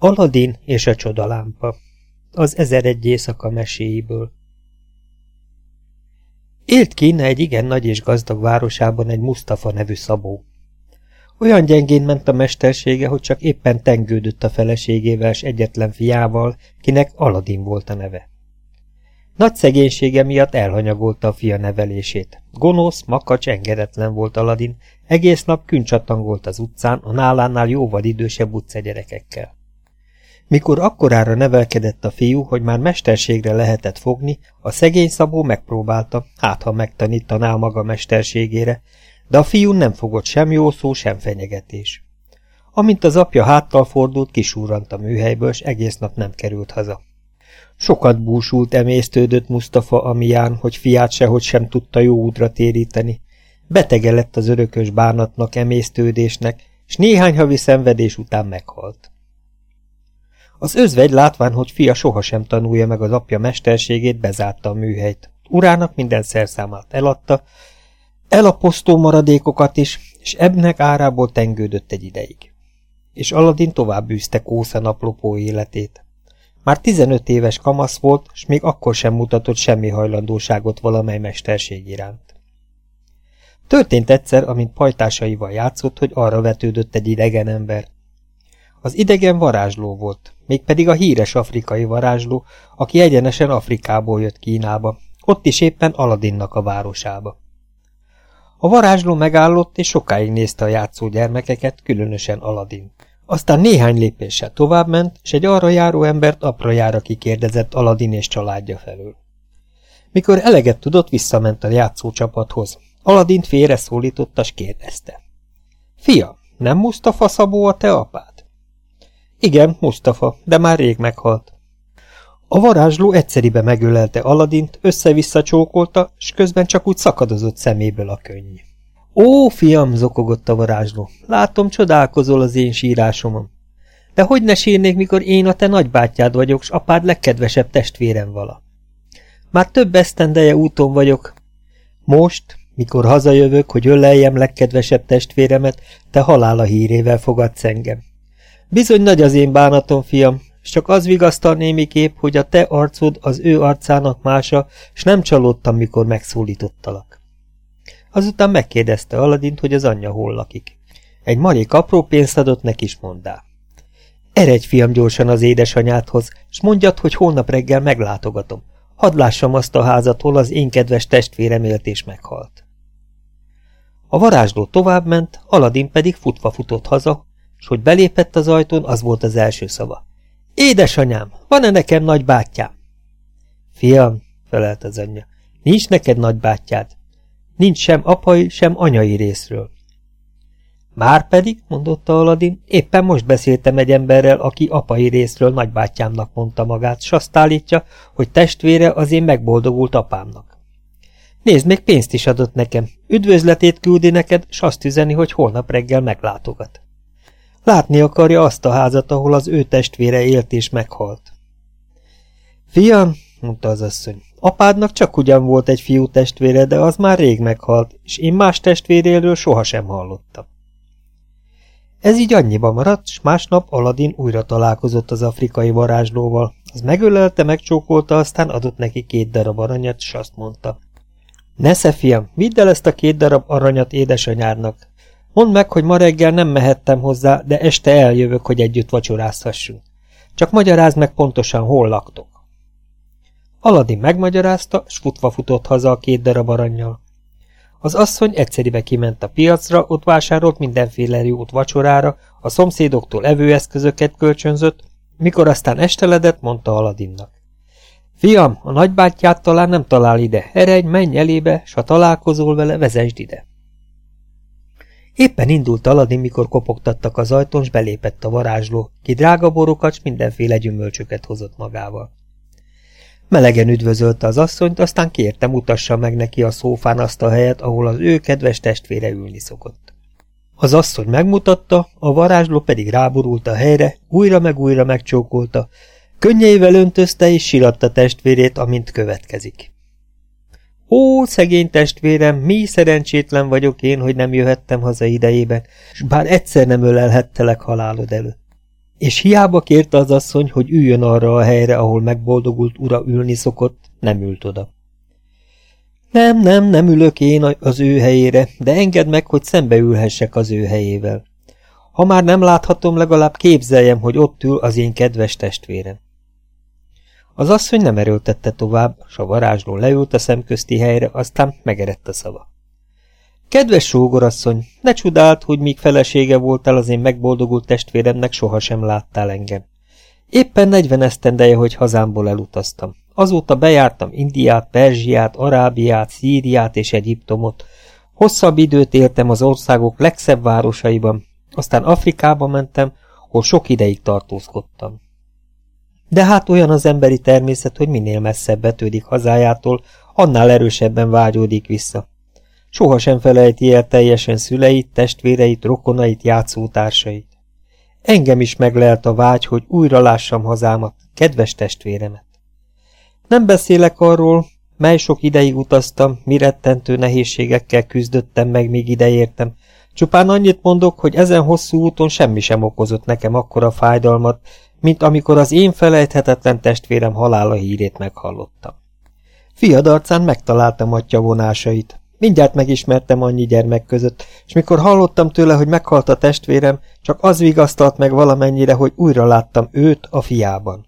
Aladin és a csodalámpa Az ezer egy éjszaka meséiből Élt Kína egy igen nagy és gazdag városában egy Mustafa nevű szabó. Olyan gyengén ment a mestersége, hogy csak éppen tengődött a feleségével s egyetlen fiával, kinek Aladin volt a neve. Nagy szegénysége miatt elhanyagolta a fia nevelését. Gonosz, makacs, engedetlen volt Aladin, egész nap küncsattangolt az utcán a nálánál jóval idősebb utcagyerekekkel. Mikor akkorára nevelkedett a fiú, hogy már mesterségre lehetett fogni, a szegény szabó megpróbálta, hát ha megtanítaná maga mesterségére, de a fiú nem fogott sem jó szó, sem fenyegetés. Amint az apja háttal fordult, kisúrant a műhelyből, s egész nap nem került haza. Sokat búsult, emésztődött Mustafa amián, hogy fiát sehogy sem tudta jó útra téríteni. Betege lett az örökös bánatnak, emésztődésnek, s néhány havi szenvedés után meghalt. Az özvegy látván, hogy fia sohasem tanulja meg az apja mesterségét, bezárta a műhelyt. Urának minden szerszámát eladta, elaposztó maradékokat is, és ebnek árából tengődött egy ideig. És Aladin tovább űzte Kósza naplopó életét. Már 15 éves kamasz volt, és még akkor sem mutatott semmi hajlandóságot valamely mesterség iránt. Történt egyszer, amint pajtásaival játszott, hogy arra vetődött egy idegen ember. Az idegen varázsló volt, mégpedig a híres afrikai varázsló, aki egyenesen Afrikából jött Kínába, ott is éppen Aladinnak a városába. A varázsló megállott, és sokáig nézte a játszó gyermekeket, különösen Aladin. Aztán néhány lépéssel továbbment, és egy arra járó embert aprajára kikérdezett Aladin és családja felől. Mikor eleget tudott, visszament a játszócsapathoz. Aladint félre szólította, s kérdezte. Fia, nem Mustafa Szabó a te apád? Igen, Mustafa, de már rég meghalt. A varázsló egyszeribe megölelte Aladint, össze-vissza csókolta, s közben csak úgy szakadozott szeméből a könny. Ó, fiam, zokogott a varázsló, látom, csodálkozol az én sírásomon. De hogy ne sírnék, mikor én a te nagybátyád vagyok, s apád legkedvesebb testvérem vala. Már több esztendeje úton vagyok. Most, mikor hazajövök, hogy öleljem legkedvesebb testvéremet, te halála hírével fogadsz engem. Bizony nagy az én bánatom, fiam, csak az vigasztal némi kép, hogy a te arcod az ő arcának mása, s nem csalódtam, mikor megszólítottalak. Azután megkérdezte Aladint, hogy az anyja hol lakik. Egy marék apró pénzt adott neki is mondá. Eredj, fiam, gyorsan az édesanyádhoz, s mondjad, hogy holnap reggel meglátogatom. Hadd lássam azt a házat, hol az én kedves testvérem élt és meghalt. A varázsló továbbment, Aladin pedig futva futott haza, s hogy belépett az ajtón, az volt az első szava. Édesanyám, van-e nekem nagybátyám? Fiam, felelt az anyja, nincs neked nagybátyád. Nincs sem apai, sem anyai részről. Márpedig, mondotta Aladin, éppen most beszéltem egy emberrel, aki apai részről nagybátyámnak mondta magát, s azt állítja, hogy testvére az én megboldogult apámnak. Nézd, még pénzt is adott nekem, üdvözletét küldi neked, s azt üzeni, hogy holnap reggel meglátogat. Látni akarja azt a házat, ahol az ő testvére élt és meghalt. Fiam, mondta az asszony, apádnak csak ugyan volt egy fiú testvére, de az már rég meghalt, és én más testvéréről sohasem hallottam. Ez így annyiba maradt, s másnap Aladin újra találkozott az afrikai varázslóval. Az megölelte, megcsókolta, aztán adott neki két darab aranyat, s azt mondta. Nesze, fiam, vidd el ezt a két darab aranyat édesanyádnak, Mondd meg, hogy ma reggel nem mehettem hozzá, de este eljövök, hogy együtt vacsorázhassunk. Csak magyarázd meg pontosan, hol laktok. Aladin megmagyarázta, s futva futott haza a két darab aranyjal. Az asszony egyszeribe kiment a piacra, ott vásárolt mindenféle jót vacsorára, a szomszédoktól evőeszközöket kölcsönzött, mikor aztán esteledett, mondta Aladinnak. Fiam, a nagybátyját talán nem talál ide, eredj, menj elébe, s ha találkozol vele, vezesd ide. Éppen indult aladni, mikor kopogtattak az ajtón, s belépett a varázsló, ki drága borokat, s mindenféle gyümölcsöket hozott magával. Melegen üdvözölte az asszonyt, aztán kérte, mutassa meg neki a szófán azt a helyet, ahol az ő kedves testvére ülni szokott. Az asszony megmutatta, a varázsló pedig ráborult a helyre, újra meg újra megcsókolta, könnyeivel öntözte és síratta testvérét, amint következik. Ó, szegény testvérem, mi szerencsétlen vagyok én, hogy nem jöhettem haza idejében, s bár egyszer nem ölelhettelek halálod előtt. És hiába kérte az asszony, hogy üljön arra a helyre, ahol megboldogult ura ülni szokott, nem ült oda. Nem, nem, nem ülök én az ő helyére, de engedd meg, hogy szembeülhessek az ő helyével. Ha már nem láthatom, legalább képzeljem, hogy ott ül az én kedves testvérem. Az asszony nem erőltette tovább, s a varázsló leült a szemközti helyre, aztán megerett a szava. Kedves sógorasszony, ne csodált, hogy míg felesége voltál az én megboldogult testvéremnek, sohasem láttál engem. Éppen negyven esztendeje, hogy hazámból elutaztam. Azóta bejártam Indiát, Perzsiát, Arábiát, Szíriát és Egyiptomot. Hosszabb időt éltem az országok legszebb városaiban, aztán Afrikába mentem, hol sok ideig tartózkodtam. De hát olyan az emberi természet, hogy minél messzebb betődik hazájától, annál erősebben vágyódik vissza. Sohasem felejti el teljesen szüleit, testvéreit, rokonait, játszótársait. Engem is meglelt a vágy, hogy újra lássam hazámat, kedves testvéremet. Nem beszélek arról, mely sok ideig utaztam, mi rettentő nehézségekkel küzdöttem meg, míg ideértem. Csupán annyit mondok, hogy ezen hosszú úton semmi sem okozott nekem akkora fájdalmat, mint amikor az én felejthetetlen testvérem halála hírét meghallottam. Fiad arcán megtaláltam atya vonásait. Mindjárt megismertem annyi gyermek között, és mikor hallottam tőle, hogy meghalt a testvérem, csak az vigasztalt meg valamennyire, hogy újra láttam őt a fiában.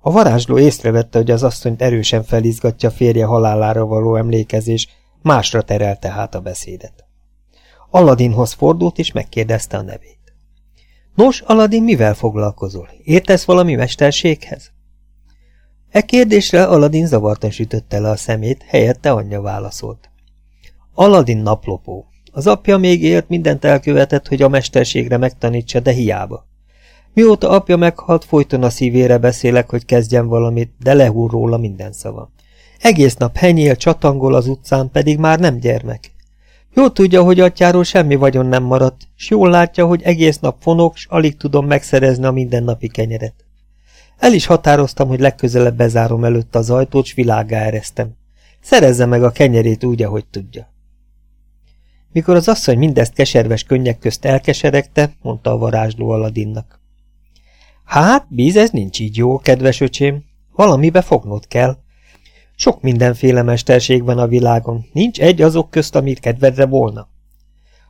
A varázsló észrevette, hogy az asszonyt erősen felizgatja férje halálára való emlékezés, másra terelte hát a beszédet. Aladinhoz fordult, és megkérdezte a nevét. Nos, Aladin, mivel foglalkozol? Értesz valami mesterséghez? E kérdésre Aladin zavartan sütötte le a szemét, helyette anyja válaszolt. Aladin naplopó. Az apja még élt, mindent elkövetett, hogy a mesterségre megtanítsa, de hiába. Mióta apja meghalt, folyton a szívére beszélek, hogy kezdjen valamit, de lehúr róla minden szava. Egész nap henyél, csatangol az utcán, pedig már nem gyermek. Jól tudja, hogy atyáról semmi vagyon nem maradt, s jól látja, hogy egész nap fonok, s alig tudom megszerezni a mindennapi kenyeret. El is határoztam, hogy legközelebb bezárom előtt az ajtót, s világá ereztem. Szerezze meg a kenyerét úgy, ahogy tudja. Mikor az asszony mindezt keserves könnyek közt elkeseregte, mondta a varázsló Aladinnak. Hát, bíz, ez nincs így jó, kedves öcsém. Valamibe fognod kell. Sok mindenféle mesterség van a világon, nincs egy azok közt, amit kedvedre volna.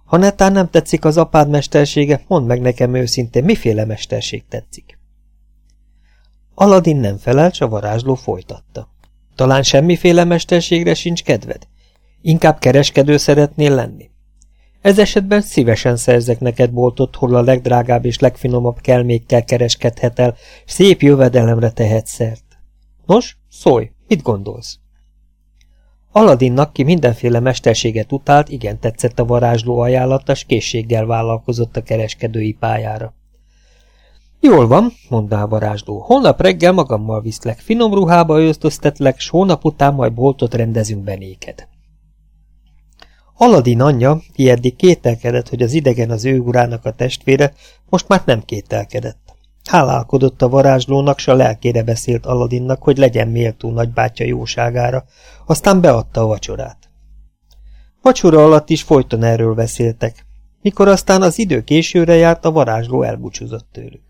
Ha netán nem tetszik az apád mestersége, mondd meg nekem őszintén, miféle mesterség tetszik. Aladin nem felelt, a varázsló folytatta. Talán semmiféle mesterségre sincs kedved? Inkább kereskedő szeretnél lenni? Ez esetben szívesen szerzek neked boltot, hol a legdrágább és legfinomabb kelmékkel kereskedhet el, szép jövedelemre tehet szert. Nos, szólj, mit gondolsz? Aladinnak, ki mindenféle mesterséget utált, igen tetszett a varázsló ajánlata, s készséggel vállalkozott a kereskedői pályára. Jól van, mondta a varázsló, holnap reggel magammal viszlek, finom ruhába öltöztetlek, s hónap után majd boltot rendezünk benéked. Aladin anyja, ki eddig kételkedett, hogy az idegen az ő urának a testvére, most már nem kételkedett. Hálálkodott a varázslónak, s a lelkére beszélt Aladinnak, hogy legyen méltó nagybátyja jóságára, aztán beadta a vacsorát. Vacsora alatt is folyton erről beszéltek, mikor aztán az idő későre járt, a varázsló elbúcsúzott tőlük.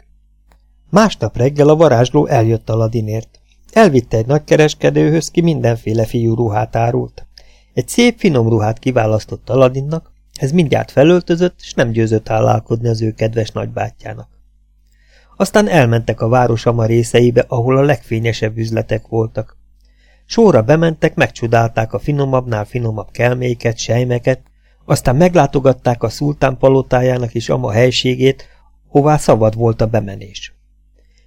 Másnap reggel a varázsló eljött Aladinért. Elvitte egy nagykereskedőhöz, ki mindenféle fiú ruhát árult. Egy szép, finom ruhát kiválasztott Aladinnak, ez mindjárt felöltözött, és nem győzött hálálkodni az ő kedves nagybátyjának. Aztán elmentek a város ama részeibe, ahol a legfényesebb üzletek voltak. Sóra bementek, megcsodálták a finomabbnál finomabb kelméket, sejmeket, aztán meglátogatták a szultán palotájának is ama helységét, hová szabad volt a bemenés.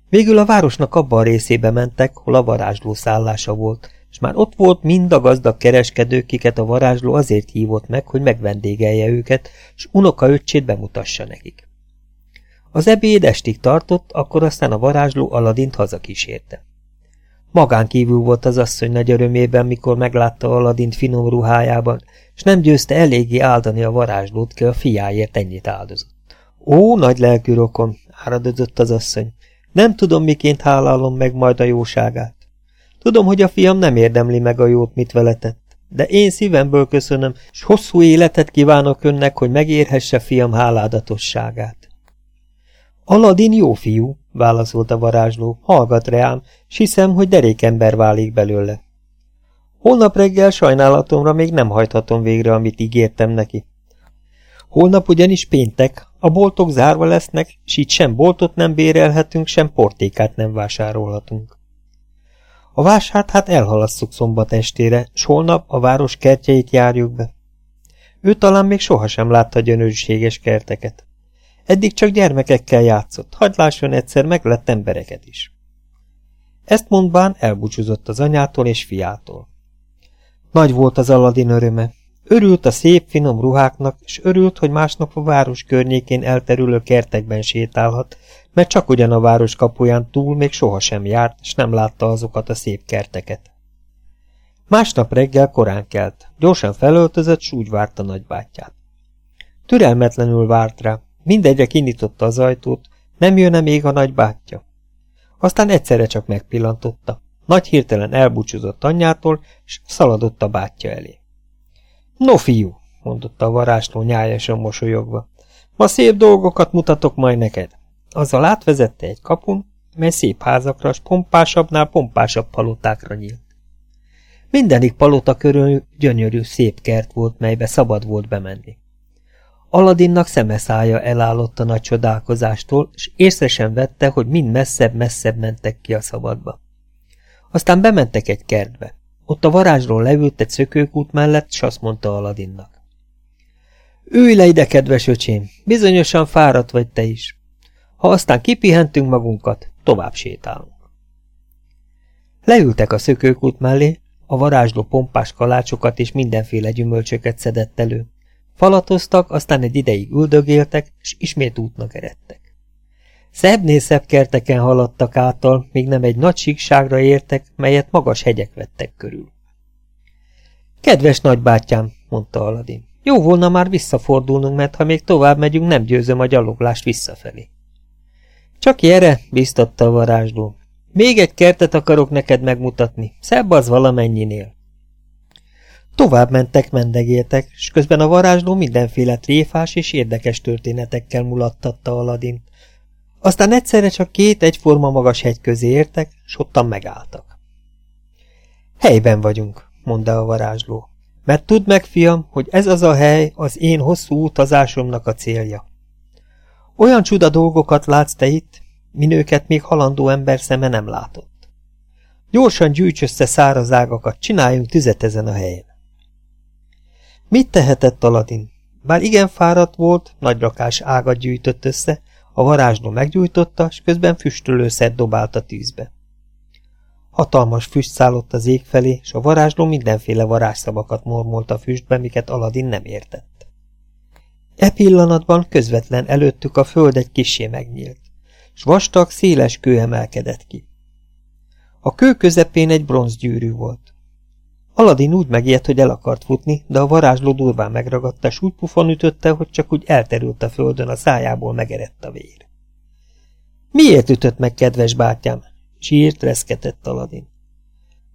Végül a városnak abban a részébe mentek, hol a varázsló szállása volt, és már ott volt mind a gazdag kereskedő, kiket a varázsló azért hívott meg, hogy megvendégelje őket, és unoka öccsét bemutassa nekik. Az ebéd estig tartott, akkor aztán a varázsló Aladint hazakísérte. Magán kívül volt az asszony nagy örömében, mikor meglátta Aladint finom ruhájában, és nem győzte eléggé áldani a varázslót, ki a fiáért ennyit áldozott. Ó, nagy lelkű rokon, áradozott az asszony, nem tudom, miként hálálom meg majd a jóságát. Tudom, hogy a fiam nem érdemli meg a jót, mit vele tett, de én szívemből köszönöm, s hosszú életet kívánok önnek, hogy megérhesse fiam háládatosságát. Aladin jó fiú, válaszolt a varázsló, hallgat reám, s hiszem, hogy derékember válik belőle. Holnap reggel sajnálatomra még nem hajthatom végre, amit ígértem neki. Holnap ugyanis péntek, a boltok zárva lesznek, s itt sem boltot nem bérelhetünk, sem portékát nem vásárolhatunk. A vásárt hát elhalasszuk szombat estére, s holnap a város kertjeit járjuk be. Ő talán még sohasem látta gyönyörűséges kerteket. Eddig csak gyermekekkel játszott, hagyd lásson egyszer, meg lett embereket is. Ezt mondván elbúcsúzott az anyától és fiától. Nagy volt az Aladin öröme. Örült a szép, finom ruháknak, és örült, hogy másnap a város környékén elterülő kertekben sétálhat, mert csak ugyan a város kapuján túl még sohasem járt, és nem látta azokat a szép kerteket. Másnap reggel korán kelt, gyorsan felöltözött, s úgy várta nagybátyját. Türelmetlenül várt rá, mindegyre kinyitotta az ajtót, nem jönne még a nagybátyja. Aztán egyszerre csak megpillantotta. Nagy hirtelen elbúcsúzott anyjától, és szaladott a bátyja elé. No, fiú, mondotta a varázsló nyájasan mosolyogva, ma szép dolgokat mutatok majd neked. Azzal átvezette egy kapun, mely szép házakra, s pompásabbnál pompásabb palotákra nyílt. Mindenik palota körül gyönyörű, szép kert volt, melybe szabad volt bemenni. Aladinnak szemeszája elállott a nagy csodálkozástól, és észre sem vette, hogy mind messzebb-messzebb mentek ki a szabadba. Aztán bementek egy kertbe. Ott a varázsról leült egy szökőkút mellett, s azt mondta Aladinnak. Ülj le ide, kedves öcsém, bizonyosan fáradt vagy te is. Ha aztán kipihentünk magunkat, tovább sétálunk. Leültek a szökőkút mellé, a varázsló pompás kalácsokat és mindenféle gyümölcsöket szedett elő. Falatoztak, aztán egy ideig üldögéltek, és ismét útnak eredtek. Szebbnél szebb kerteken haladtak által, míg nem egy nagy síkságra értek, melyet magas hegyek vettek körül. Kedves nagybátyám, mondta Aladin, jó volna már visszafordulnunk, mert ha még tovább megyünk, nem győzöm a gyaloglást visszafelé. Csak gyere, biztatta a varázsló. Még egy kertet akarok neked megmutatni, szebb az valamennyinél. Tovább mentek, mendegéltek, és közben a varázsló mindenféle tréfás és érdekes történetekkel mulattatta Aladin. Aztán egyszerre csak két egyforma magas hegy közé értek, s ottan megálltak. Helyben vagyunk, mondta a varázsló, mert tudd meg, fiam, hogy ez az a hely az én hosszú utazásomnak a célja. Olyan csuda dolgokat látsz te itt, minőket még halandó ember szeme nem látott. Gyorsan gyűjts össze száraz ágakat, csináljunk tüzet ezen a helyen. Mit tehetett Aladin? Bár igen fáradt volt, nagy rakás ágat gyűjtött össze, a varázsló meggyújtotta, és közben füstölőszert dobált a tűzbe. Hatalmas füst szállott az ég felé, és a varázsló mindenféle varázsszavakat mormolt a füstbe, miket Aladin nem értett. E pillanatban közvetlen előttük a föld egy kisé megnyílt, s vastag, széles kő emelkedett ki. A kő közepén egy bronzgyűrű volt. Aladin úgy megijedt, hogy el akart futni, de a varázsló durván megragadta, s úgy pufon ütötte, hogy csak úgy elterült a földön, a szájából megerett a vér. Miért ütött meg, kedves bátyám? Sírt, reszketett Aladin.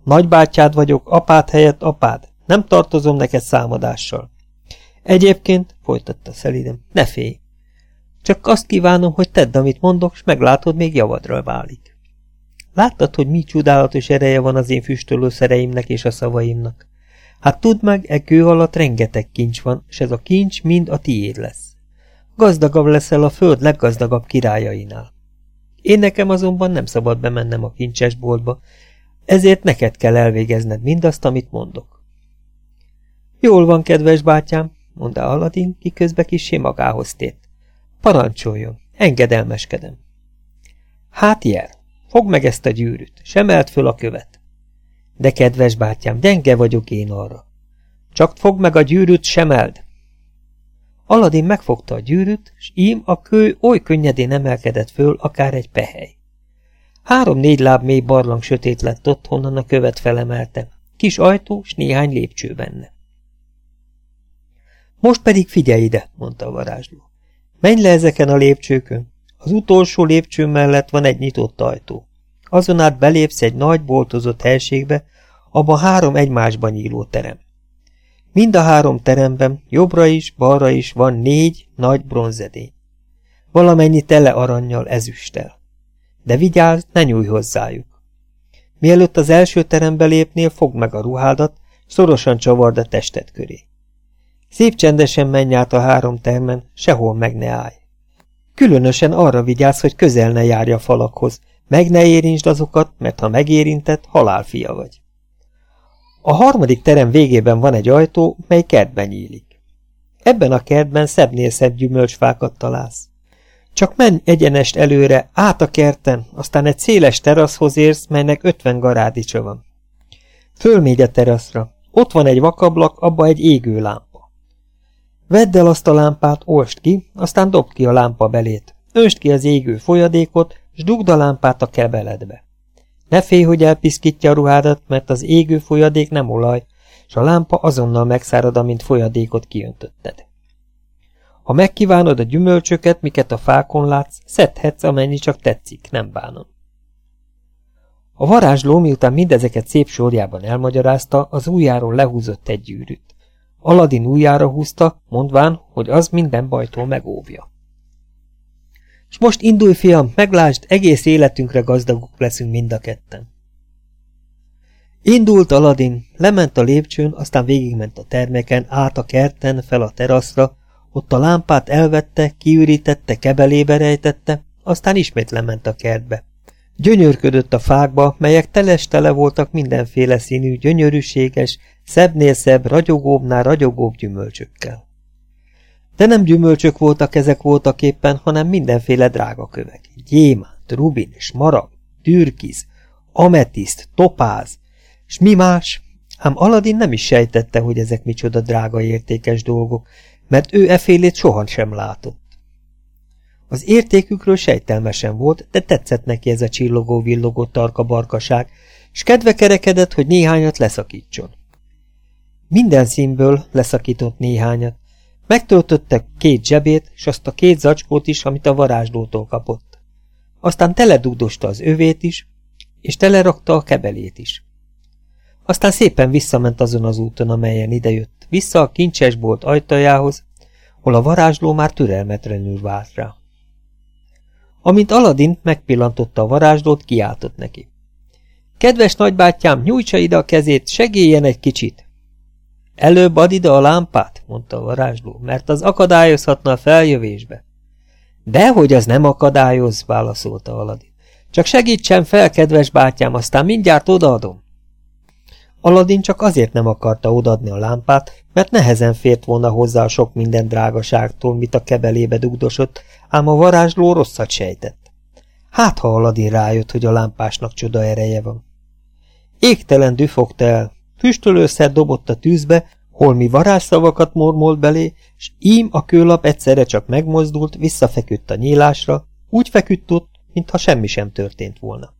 Nagybátyád vagyok, apád helyett apád. Nem tartozom neked számadással. Egyébként, folytatta szelidem, ne félj. Csak azt kívánom, hogy tedd, amit mondok, s meglátod, még javadra válik. Láttad, hogy mi csodálatos ereje van az én füstölőszereimnek és a szavaimnak? Hát tudd meg, e kő alatt rengeteg kincs van, és ez a kincs mind a tiéd lesz. Gazdagabb leszel a föld leggazdagabb királyainál. Én nekem azonban nem szabad bemennem a kincsesboltba, ezért neked kell elvégezned mindazt, amit mondok. Jól van, kedves bátyám, mondta Aladin, ki közbe kisé magához tét. Parancsoljon, engedelmeskedem. Hát jel. Fogd meg ezt a gyűrűt, sem elt föl a követ. De kedves bátyám, gyenge vagyok én arra. Csak fogd meg a gyűrűt, sem eld. Aladin megfogta a gyűrűt, s ím a kő oly könnyedén emelkedett föl, akár egy pehely. Három-négy láb mély barlang sötét lett ott, honnan a követ felemelte. Kis ajtó, s néhány lépcső benne. Most pedig figyelj ide, mondta a varázsló. Menj le ezeken a lépcsőkön, az utolsó lépcső mellett van egy nyitott ajtó. Azon át belépsz egy nagy, boltozott helységbe, abban három egymásban nyíló terem. Mind a három teremben, jobbra is, balra is van négy nagy bronzedény. valamennyi tele aranyjal, ezüsttel. De vigyázz, ne nyújj hozzájuk. Mielőtt az első terembe lépnél, fogd meg a ruhádat, szorosan csavard a tested köré. Szép csendesen menj át a három termen, sehol meg ne állj. Különösen arra vigyázz, hogy közel ne járj a falakhoz, meg ne érintsd azokat, mert ha megérintett, halálfia vagy. A harmadik terem végében van egy ajtó, mely kertben nyílik. Ebben a kertben szebbnél szebb gyümölcsfákat találsz. Csak menj egyenest előre, át a kerten, aztán egy széles teraszhoz érsz, melynek ötven garádicsa van. Fölmégy a teraszra. Ott van egy vakablak, abba egy égő lámpa. Vedd el azt a lámpát, olst ki, aztán dobd ki a lámpa belét. Öst ki az égő folyadékot, s dugd a lámpát a kebeledbe. Ne félj, hogy elpiszkítja a ruhádat, mert az égő folyadék nem olaj, s a lámpa azonnal megszárad, amint folyadékot kiöntötted. Ha megkívánod a gyümölcsöket, miket a fákon látsz, szedhetsz, amennyi csak tetszik, nem bánom. A varázsló, miután mindezeket szép sorjában elmagyarázta, az ujjáról lehúzott egy gyűrűt. Aladin ujjára húzta, mondván, hogy az minden bajtól megóvja. És most indulj, fiam, meglásd, egész életünkre gazdagok leszünk mind a ketten. Indult Aladin, lement a lépcsőn, aztán végigment a termeken, át a kerten, fel a teraszra, ott a lámpát elvette, kiürítette, kebelébe rejtette, aztán ismét lement a kertbe. Gyönyörködött a fákba, melyek teles-tele voltak mindenféle színű, gyönyörűséges, szebbnél szebb, ragyogóbbnál ragyogóbb gyümölcsökkel. De nem gyümölcsök voltak ezek voltak éppen, hanem mindenféle drága kövek. Gyémánt, rubin, smarag, türkiz, ametiszt, topáz, s mi más? Ám Aladin nem is sejtette, hogy ezek micsoda drága értékes dolgok, mert ő efélét soha sem látott. Az értékükről sejtelmesen volt, de tetszett neki ez a csillogó-villogó tarka barkaság, s kedve kerekedett, hogy néhányat leszakítson. Minden színből leszakított néhányat. Megtöltötte két zsebét, s azt a két zacskót is, amit a varázslótól kapott. Aztán teledugdosta az övét is, és telerakta a kebelét is. Aztán szépen visszament azon az úton, amelyen idejött, vissza a kincsesbolt ajtajához, hol a varázsló már türelmetlenül várt rá. Amint Aladin megpillantotta a varázslót, kiáltott neki. Kedves nagybátyám, nyújtsa ide a kezét, segéljen egy kicsit! Előbb ad ide a lámpát, mondta a varázsló, mert az akadályozhatna a feljövésbe. Dehogy az nem akadályoz, válaszolta Aladin. Csak segítsen fel, kedves bátyám, aztán mindjárt odaadom. Aladin csak azért nem akarta odadni a lámpát, mert nehezen fért volna hozzá a sok minden drágaságtól, mit a kebelébe dugdosott, ám a varázsló rosszat sejtett. Hát, ha Aladin rájött, hogy a lámpásnak csoda ereje van. Égtelen düfogta el, füstölőszer dobott a tűzbe, holmi varázsszavakat mormolt belé, s ím a kőlap egyszerre csak megmozdult, visszafeküdt a nyílásra, úgy feküdt ott, mintha semmi sem történt volna.